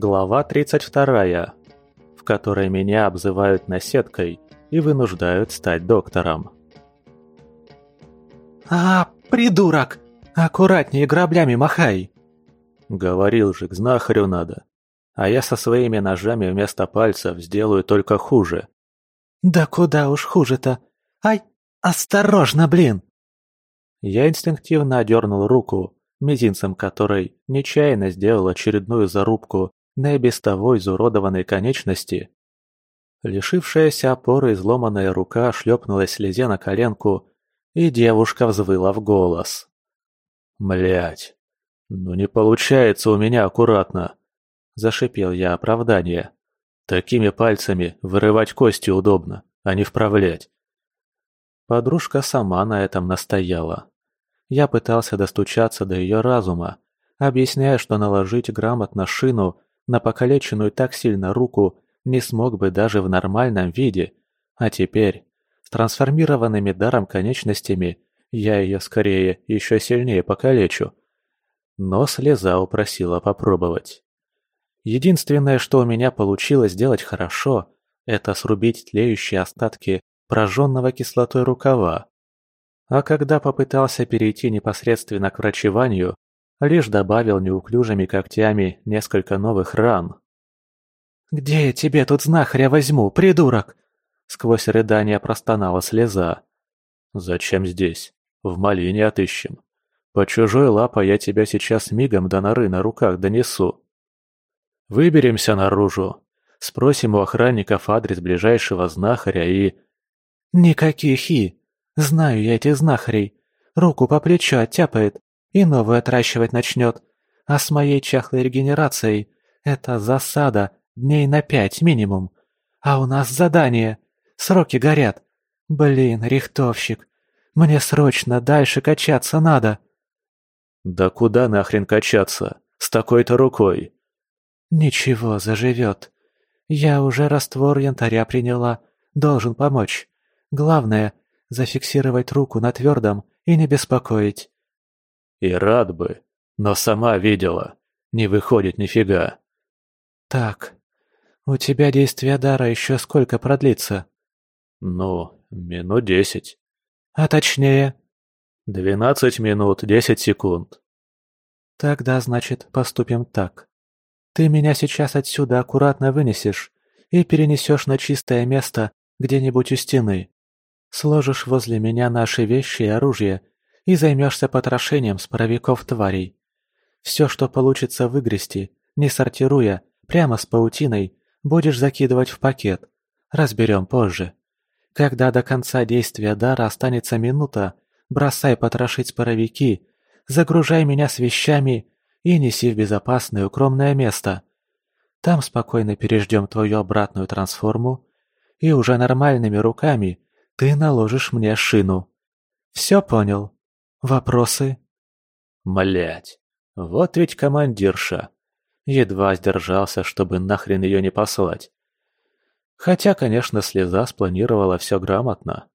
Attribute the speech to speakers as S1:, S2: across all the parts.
S1: Глава 32, в которой меня обзывают наседкой и вынуждают стать доктором.
S2: «А, придурок! Аккуратнее граблями махай!»
S1: Говорил же, к знахарю надо. А я со своими ножами вместо пальцев сделаю только хуже.
S2: «Да куда уж хуже-то! Ай, осторожно, блин!»
S1: Я инстинктивно одернул руку, мизинцем которой нечаянно сделал очередную зарубку на и без того изуродованной конечности. Лишившаяся опоры изломанная рука шлепнулась слезе на коленку, и девушка взвыла в голос. Млять, ну не получается у меня аккуратно!» – зашипел я оправдание. «Такими пальцами вырывать кости удобно, а не вправлять». Подружка сама на этом настояла. Я пытался достучаться до ее разума, объясняя, что наложить грамотно шину на покалеченную так сильно руку не смог бы даже в нормальном виде, а теперь, с трансформированными даром конечностями, я ее скорее еще сильнее покалечу. Но слеза упросила попробовать. Единственное, что у меня получилось сделать хорошо, это срубить тлеющие остатки прожженного кислотой рукава. А когда попытался перейти непосредственно к врачеванию, лишь добавил неуклюжими когтями несколько новых ран.
S2: «Где я тебе тут знахаря возьму, придурок?» Сквозь рыдания простонала слеза.
S1: «Зачем здесь? В малине отыщем. По чужой лапой я тебя сейчас мигом до норы на руках донесу. Выберемся наружу, спросим у охранников адрес ближайшего знахаря и...»
S2: «Никаких и! Знаю я этих знахарей. Руку по плечу оттяпает и новую отращивать начнет. А с моей чахлой регенерацией это засада дней на пять минимум. А у нас задание. Сроки горят. Блин, рихтовщик. Мне срочно дальше качаться надо.
S1: Да куда нахрен качаться? С такой-то рукой.
S2: Ничего, заживет. Я уже раствор янтаря приняла. Должен помочь. Главное — зафиксировать руку на твердом и не беспокоить.
S1: И рад бы, но сама видела. Не выходит нифига.
S2: Так, у тебя действие дара еще сколько продлится?
S1: Ну, минут десять.
S2: А точнее?
S1: Двенадцать минут десять секунд.
S2: Тогда, значит, поступим так. Ты меня сейчас отсюда аккуратно вынесешь и перенесешь на чистое место где-нибудь у стены. Сложишь возле меня наши вещи и оружие и займешься потрошением споровиков тварей. Все, что получится выгрести, не сортируя, прямо с паутиной, будешь закидывать в пакет. Разберем позже. Когда до конца действия дара останется минута, бросай потрошить споровики, загружай меня с вещами и неси в безопасное укромное место. Там спокойно переждем твою обратную трансформу, и уже нормальными руками ты наложишь мне шину. Все понял? Вопросы?
S1: Млять, вот ведь командирша. Едва сдержался, чтобы нахрен ее не послать. Хотя, конечно, слеза спланировала все грамотно.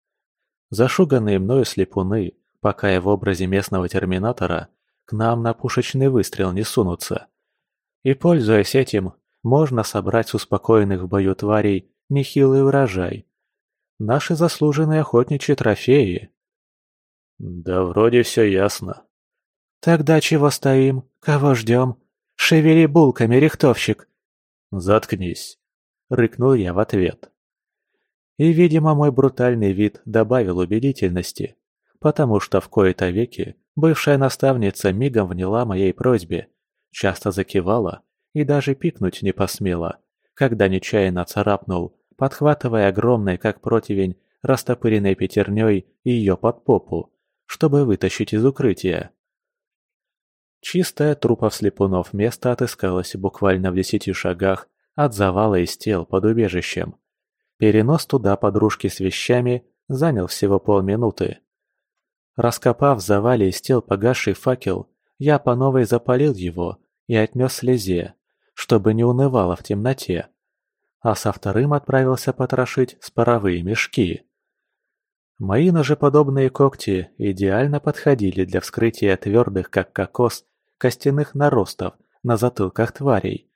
S1: Зашуганные мною слепуны, пока я в образе местного терминатора, к нам на пушечный выстрел не сунутся. И, пользуясь этим, можно собрать с успокоенных в бою тварей нехилый урожай. Наши заслуженные охотничьи трофеи. Да вроде все ясно.
S2: Тогда чего стоим? Кого ждем? Шевели булками, рихтовщик.
S1: Заткнись, рыкнул я в ответ. И, видимо, мой брутальный вид добавил убедительности, потому что в кои-то веки бывшая наставница мигом вняла моей просьбе, часто закивала и даже пикнуть не посмела, когда нечаянно царапнул, подхватывая огромной, как противень, растопыренной пятерней ее под попу, чтобы вытащить из укрытия. Чистое трупов слепунов место отыскалось буквально в десяти шагах от завала из тел под убежищем. Перенос туда подружки с вещами занял всего полминуты. Раскопав в завале из тел погасший факел, я по новой запалил его и отнес слезе, чтобы не унывало в темноте. А со вторым отправился потрошить споровые мешки. Мои ножеподобные когти идеально подходили для вскрытия твердых, как кокос, костяных наростов на затылках тварей.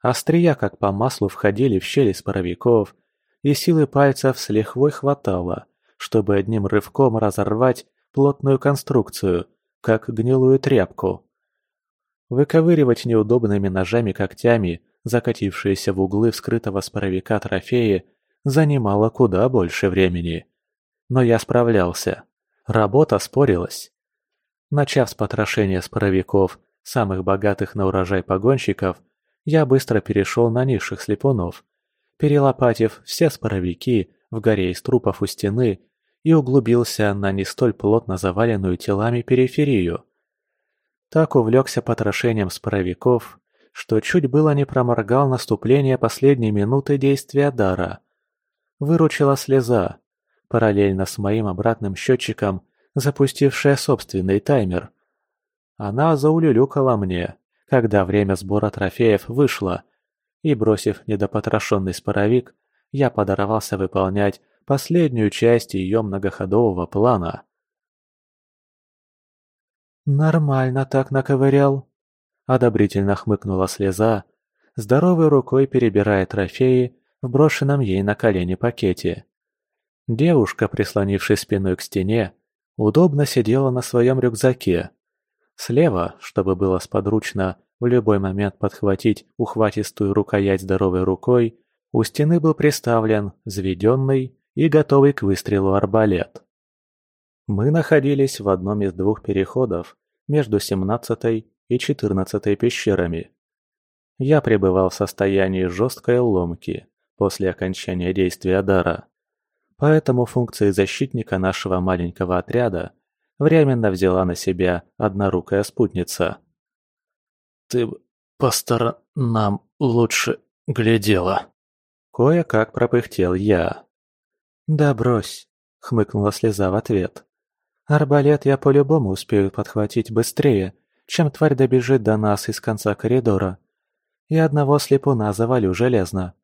S1: Острия как по маслу входили в щели споровиков, и силы пальцев с лихвой хватало, чтобы одним рывком разорвать плотную конструкцию, как гнилую тряпку. Выковыривать неудобными ножами-когтями закатившиеся в углы вскрытого споровика трофеи занимало куда больше времени. Но я справлялся. Работа спорилась. Начав с потрошения споровиков, самых богатых на урожай погонщиков, я быстро перешел на низших слепунов, перелопатив все споровики в горе из трупов у стены и углубился на не столь плотно заваленную телами периферию. Так увлекся потрошением споровиков, что чуть было не проморгал наступление последней минуты действия дара. Выручила слеза, параллельно с моим обратным счетчиком, запустившая собственный таймер. Она заулюлюкала мне, когда время сбора трофеев вышло, и, бросив недопотрошенный споровик, я подорвался выполнять последнюю часть ее многоходового плана.
S2: «Нормально так наковырял», — одобрительно хмыкнула слеза, здоровой рукой перебирая трофеи в брошенном ей на колени пакете. Девушка, прислонившись спиной к стене, удобно сидела на своем рюкзаке. Слева, чтобы было сподручно в любой момент подхватить ухватистую рукоять здоровой рукой, у стены был приставлен взведенный и готовый к выстрелу арбалет. Мы находились в одном из двух переходов между семнадцатой и четырнадцатой пещерами. Я пребывал в состоянии жесткой ломки после окончания действия дара. Поэтому функции защитника нашего маленького отряда временно взяла на себя однорукая спутница.
S1: «Ты по сторонам лучше глядела», — кое-как пропыхтел я.
S2: «Да брось», — хмыкнула слеза в ответ. «Арбалет я по-любому успею подхватить быстрее, чем тварь добежит до нас из конца коридора. И одного слепуна завалю железно.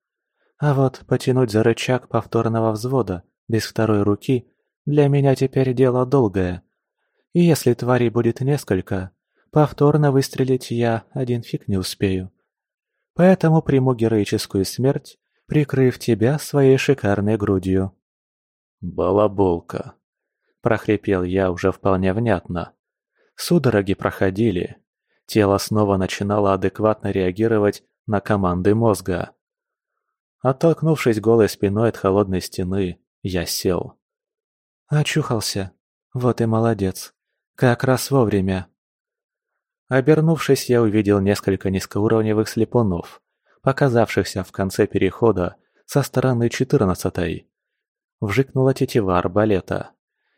S2: А вот потянуть за рычаг повторного взвода без второй руки для меня теперь дело долгое. И если тварей будет несколько, повторно выстрелить я один фиг не успею. Поэтому приму героическую смерть, прикрыв тебя своей шикарной грудью.
S1: «Балаболка!» – прохрипел я уже вполне внятно. Судороги проходили. Тело снова начинало адекватно реагировать на команды мозга. Оттолкнувшись голой спиной от холодной стены, я сел.
S2: «Очухался. Вот и молодец. Как раз вовремя».
S1: Обернувшись, я увидел несколько низкоуровневых слепунов, показавшихся в конце перехода со стороны четырнадцатой. Вжикнула тетива арбалета,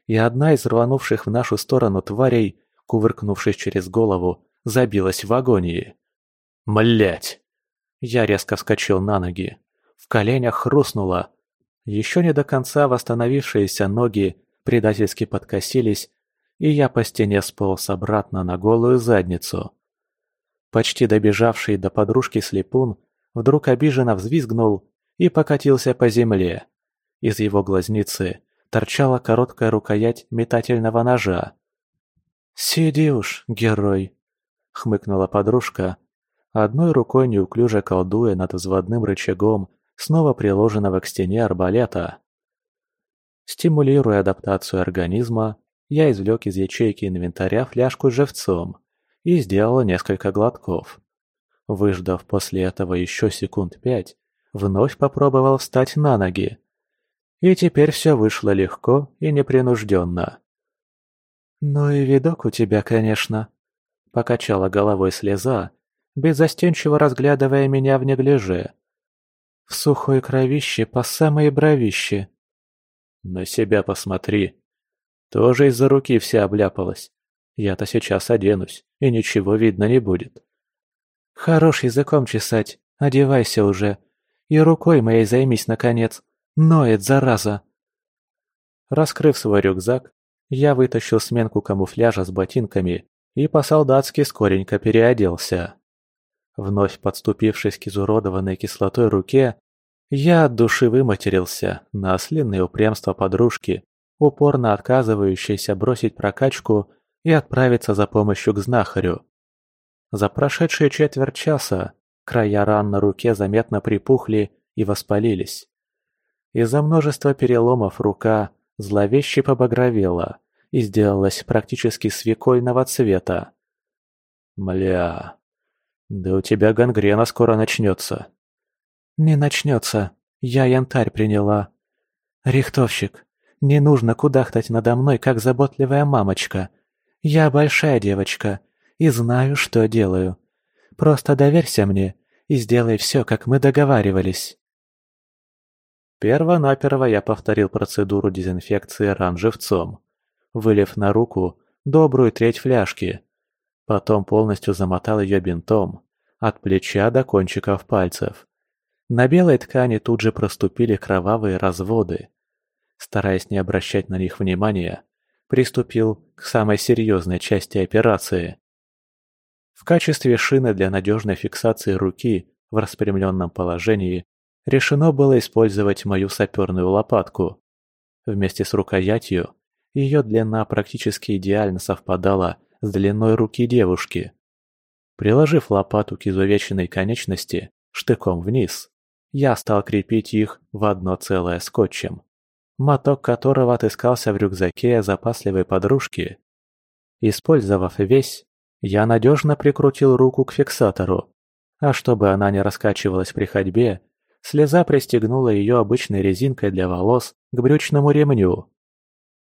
S1: и одна из рванувших в нашу сторону тварей, кувыркнувшись через голову, забилась в агонии. Млять! Я резко вскочил на ноги. В коленях хрустнуло. Еще не до конца восстановившиеся ноги предательски подкосились, и я по стене сполз обратно на голую задницу. Почти добежавший до подружки слепун вдруг обиженно взвизгнул и покатился по земле. Из его глазницы торчала короткая рукоять метательного ножа.
S2: «Сиди уж, герой!» — хмыкнула подружка, одной рукой неуклюже колдуя над взводным рычагом снова приложенного к стене арбалета. Стимулируя адаптацию организма, я извлек из ячейки инвентаря фляжку с живцом и сделал несколько глотков. Выждав после этого еще секунд пять, вновь попробовал встать на ноги. И теперь все вышло легко и непринужденно. «Ну и видок у тебя, конечно», — покачала головой слеза, беззастенчиво разглядывая меня в неглиже. «В сухой кровище по самые бровище».
S1: «На себя посмотри. Тоже из-за руки вся обляпалась. Я-то сейчас оденусь, и ничего видно не будет».
S2: «Хорош языком чесать, одевайся уже. И рукой моей займись, наконец. Ноет, зараза!»
S1: Раскрыв свой рюкзак, я вытащил сменку камуфляжа с ботинками и по-солдатски скоренько переоделся. Вновь подступившись к изуродованной кислотой руке, я от души выматерился на ослинное упрямство подружки, упорно отказывающейся бросить прокачку и отправиться за помощью к знахарю. За прошедшие четверть часа Края ран на руке заметно припухли и воспалились. Из-за множества переломов рука зловеще побагровела и сделалась практически свекольного цвета. «Мля, да у тебя гангрена скоро начнется».
S2: «Не начнется. Я янтарь приняла. Рихтовщик, не нужно кудахтать надо мной, как заботливая мамочка. Я большая девочка и знаю, что делаю. Просто доверься мне и сделай все, как мы договаривались».
S1: Перво-наперво я повторил процедуру дезинфекции ран живцом, вылив на руку добрую треть фляжки. Потом полностью замотал ее бинтом, от плеча до кончиков пальцев. На белой ткани тут же проступили кровавые разводы. Стараясь не обращать на них внимания, приступил к самой серьезной части операции. В качестве шины для надежной фиксации руки в распрямленном положении решено было использовать мою саперную лопатку. Вместе с рукоятью ее длина практически идеально совпадала с длиной руки девушки. Приложив лопату к изувеченной конечности штыком вниз, я стал крепить их в одно целое скотчем, моток которого отыскался в рюкзаке запасливой подружки. Использовав весь, я надежно прикрутил руку к фиксатору, а чтобы она не раскачивалась при ходьбе, слеза пристегнула ее обычной резинкой для волос к брючному ремню.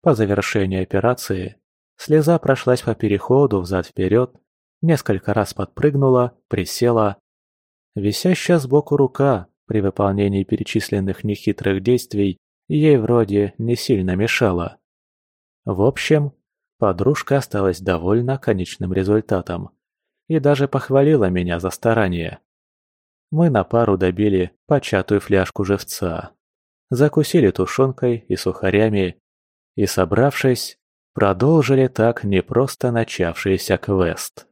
S1: По завершении операции слеза прошлась по переходу взад-вперед, несколько раз подпрыгнула, присела. Висящая сбоку рука при выполнении перечисленных нехитрых действий ей вроде не сильно мешала. В общем, Подружка осталась довольна конечным результатом и даже похвалила меня за старание. Мы на пару добили початую фляжку живца, закусили тушенкой и сухарями и, собравшись, продолжили так не просто начавшийся квест.